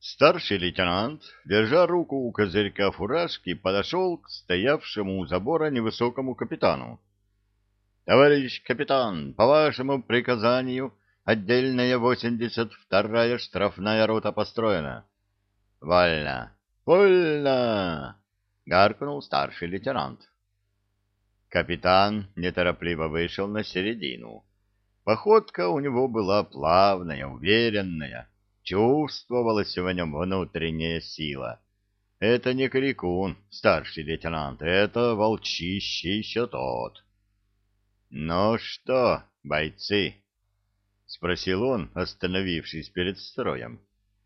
Старший лейтенант, держа руку у козырька фуражки, подошел к стоявшему у забора невысокому капитану. — Товарищ капитан, по вашему приказанию отдельная 82-я штрафная рота построена. — Вольно! Вольно! — гаркнул старший лейтенант. Капитан неторопливо вышел на середину. Походка у него была плавная, уверенная Чувствовалась в нем внутренняя сила. Это не крикун, старший лейтенант, это волчище еще тот. — Ну что, бойцы? — спросил он, остановившись перед строем.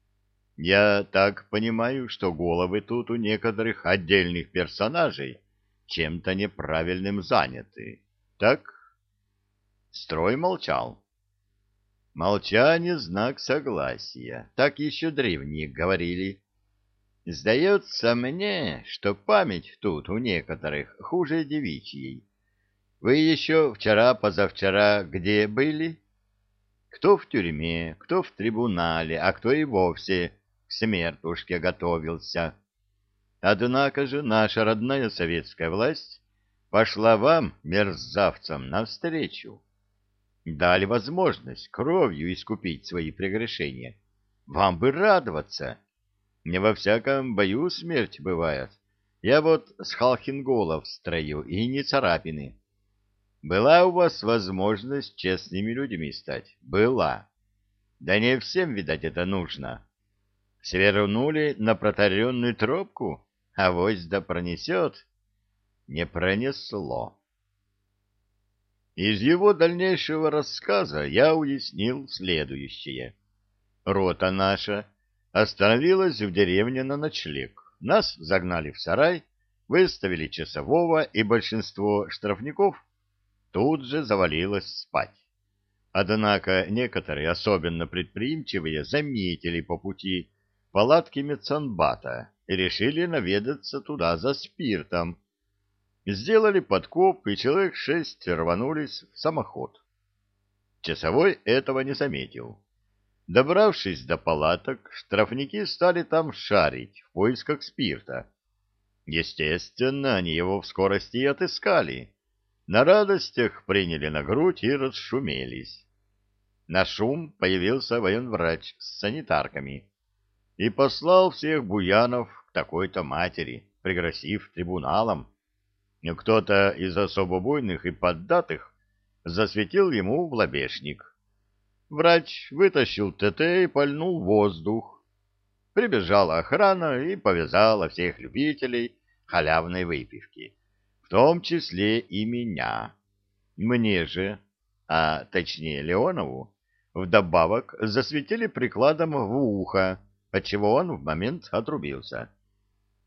— Я так понимаю, что головы тут у некоторых отдельных персонажей чем-то неправильным заняты. Так? Строй молчал. Молчание — знак согласия. Так еще древние говорили. Сдается мне, что память тут у некоторых хуже девичьей. Вы еще вчера-позавчера где были? Кто в тюрьме, кто в трибунале, а кто и вовсе к смертушке готовился. Однако же наша родная советская власть пошла вам, мерзавцам, навстречу дали возможность кровью искупить свои прегрешения. Вам бы радоваться. Не во всяком бою смерть бывает. Я вот с Халхингола в строю, и не царапины. Была у вас возможность честными людьми стать? Была. Да не всем, видать, это нужно. Свернули на протаренную тропку, а вось да пронесет. Не пронесло. Из его дальнейшего рассказа я уяснил следующее. Рота наша остановилась в деревне на ночлег. Нас загнали в сарай, выставили часового, и большинство штрафников тут же завалилось спать. Однако некоторые, особенно предприимчивые, заметили по пути палатки медсанбата и решили наведаться туда за спиртом, Сделали подкоп, и человек шесть рванулись в самоход. Часовой этого не заметил. Добравшись до палаток, штрафники стали там шарить в поисках спирта. Естественно, они его в скорости и отыскали. На радостях приняли на грудь и расшумелись. На шум появился военврач с санитарками и послал всех буянов к такой-то матери, пригрозив трибуналом кто-то из особо буйных и поддатых засветил ему в лобешник. Врач вытащил ТТ и пальнул воздух. Прибежала охрана и повязала всех любителей халявной выпивки, в том числе и меня. Мне же, а точнее Леонову, вдобавок засветили прикладом в ухо, отчего он в момент отрубился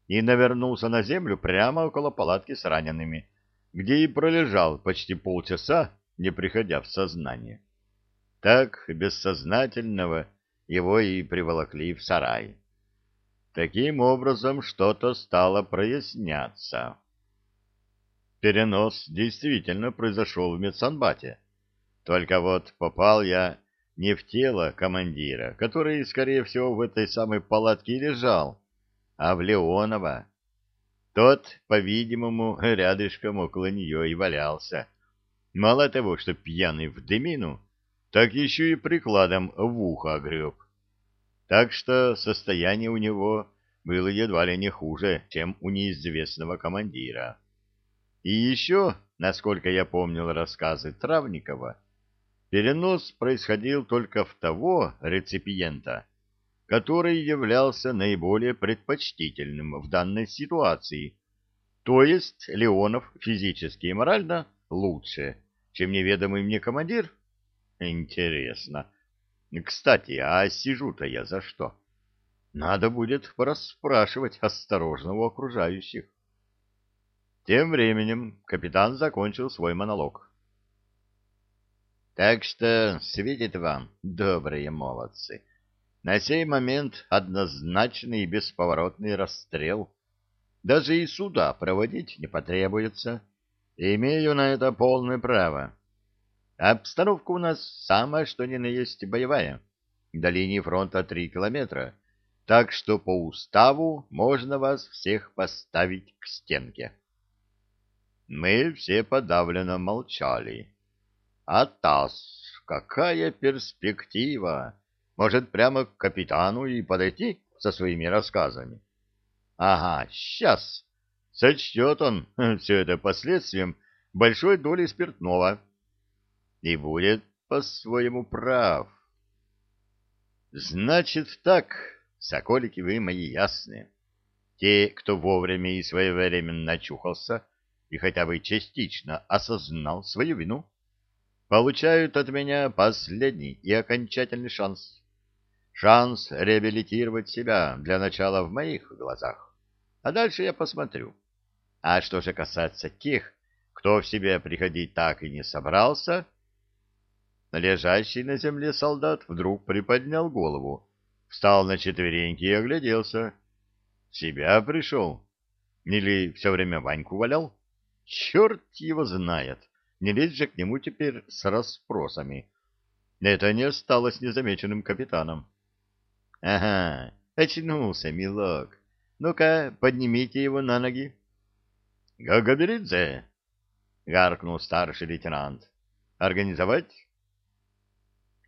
и навернулся на землю прямо около палатки с ранеными, где и пролежал почти полчаса, не приходя в сознание. Так, бессознательного, его и приволокли в сарай. Таким образом, что-то стало проясняться. Перенос действительно произошел в медсанбате. Только вот попал я не в тело командира, который, скорее всего, в этой самой палатке лежал, а в Леонова. Тот, по-видимому, рядышком около нее и валялся. Мало того, что пьяный в дымину, так еще и прикладом в ухо огреб. Так что состояние у него было едва ли не хуже, чем у неизвестного командира. И еще, насколько я помнил рассказы Травникова, перенос происходил только в того реципиента, который являлся наиболее предпочтительным в данной ситуации. То есть Леонов физически и морально лучше, чем неведомый мне командир? Интересно. Кстати, а сижу-то я за что? Надо будет расспрашивать осторожно у окружающих. Тем временем капитан закончил свой монолог. Так что светит вам, добрые молодцы, — на сей момент однозначный и бесповоротный расстрел. Даже и суда проводить не потребуется. Имею на это полное право. Обстановка у нас самая что ни на есть боевая. До линии фронта три километра. так что по уставу можно вас всех поставить к стенке. Мы все подавленно молчали. А таз, какая перспектива! Может, прямо к капитану и подойти со своими рассказами? Ага, сейчас. Сочтет он все это последствием большой доли спиртного. И будет по-своему прав. Значит так, соколики вы мои ясные. Те, кто вовремя и своевременно очухался и хотя бы частично осознал свою вину, получают от меня последний и окончательный шанс. Шанс реабилитировать себя для начала в моих глазах. А дальше я посмотрю. А что же касается тех, кто в себя приходить так и не собрался, Лежащий на земле солдат вдруг приподнял голову, встал на четвереньки и огляделся. себя пришел? Или все время Ваньку валял? Черт его знает! Не лезть же к нему теперь с расспросами. Это не осталось незамеченным капитаном. — Ага, очнулся, милок. Ну-ка, поднимите его на ноги. — Гагаберидзе! — гаркнул старший лейтенант. — Организовать?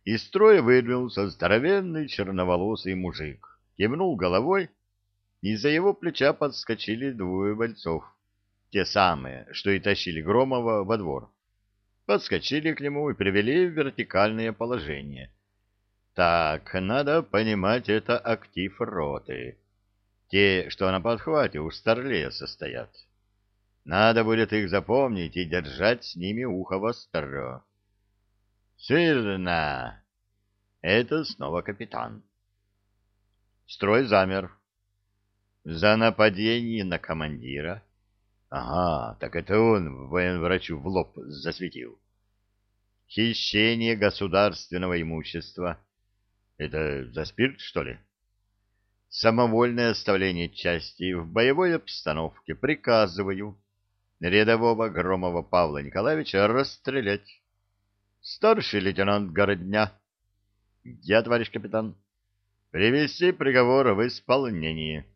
Из строя выдвинулся здоровенный черноволосый мужик, кивнул головой, и за его плеча подскочили двое бойцов, те самые, что и тащили Громова во двор. Подскочили к нему и привели в вертикальное положение. Так, надо понимать, это актив роты. Те, что на подхвате у Старлея состоят. Надо будет их запомнить и держать с ними ухо востро. Сырно. Это снова капитан. Строй замер. За нападение на командира. Ага, так это он военврачу в лоб засветил. Хищение государственного имущества. Это за спирт, что ли? Самовольное оставление части в боевой обстановке. Приказываю рядового Громова Павла Николаевича расстрелять. Старший лейтенант Городня. Я, товарищ капитан. Привести приговор в исполнение.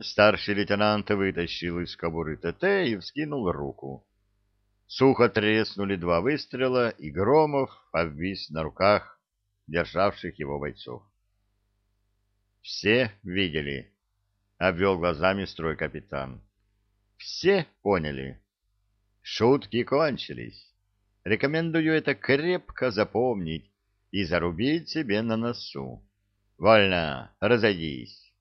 Старший лейтенант вытащил из кобуры ТТ и вскинул руку. Сухо треснули два выстрела, и Громов обвис на руках державших его бойцов. «Все видели?» — обвел глазами строй капитан. «Все поняли. Шутки кончились. Рекомендую это крепко запомнить и зарубить себе на носу. Вольно, разойдись.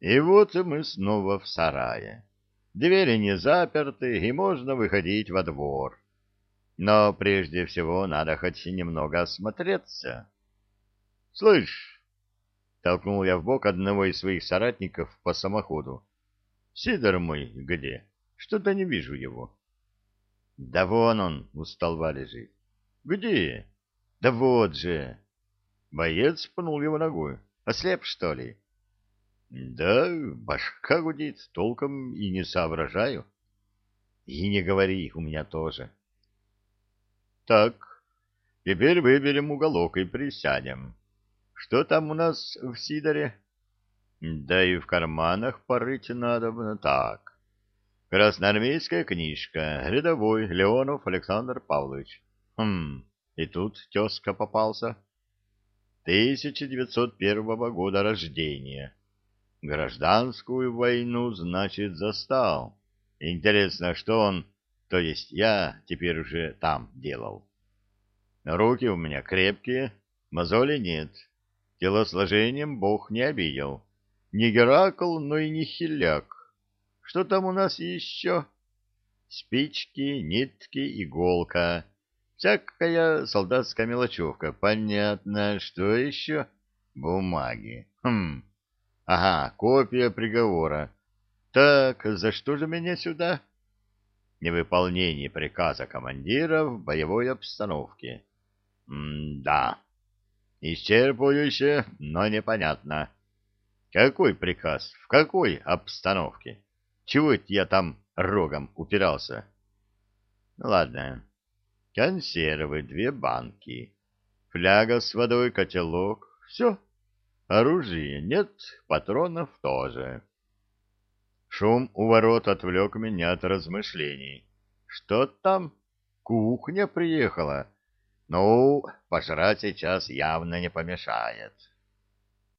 И вот мы снова в сарае. Двери не заперты, и можно выходить во двор. Но прежде всего надо хоть немного осмотреться. — Слышь! — толкнул я в бок одного из своих соратников по самоходу. — Сидор мой где? Что-то не вижу его. Да вон он у столба лежит. Где? Да вот же. Боец пнул его ногой. Ослеп, что ли? Да, башка гудит, толком и не соображаю. И не говори, у меня тоже. Так, теперь выберем уголок и присядем. Что там у нас в Сидоре? Да и в карманах порыть надо. Так, Красноармейская книжка. Рядовой Леонов Александр Павлович. Хм, и тут тезка попался. 1901 года рождения. Гражданскую войну, значит, застал. Интересно, что он, то есть я, теперь уже там делал. Руки у меня крепкие, мозоли нет. Телосложением бог не обидел. Не Геракл, но и не хиляк. Что там у нас еще? Спички, нитки, иголка. Всякая солдатская мелочевка. Понятно. Что еще? Бумаги. Хм. Ага, копия приговора. Так, за что же меня сюда? Невыполнение приказа командира в боевой обстановке. М-да. Исчерпывающе, но непонятно. Какой приказ? В какой обстановке? Чего это я там рогом упирался? Ну, ладно. Консервы, две банки, фляга с водой, котелок. Все. Оружия нет, патронов тоже. Шум у ворот отвлек меня от размышлений. Что там? Кухня приехала. Ну, пожрать сейчас явно не помешает.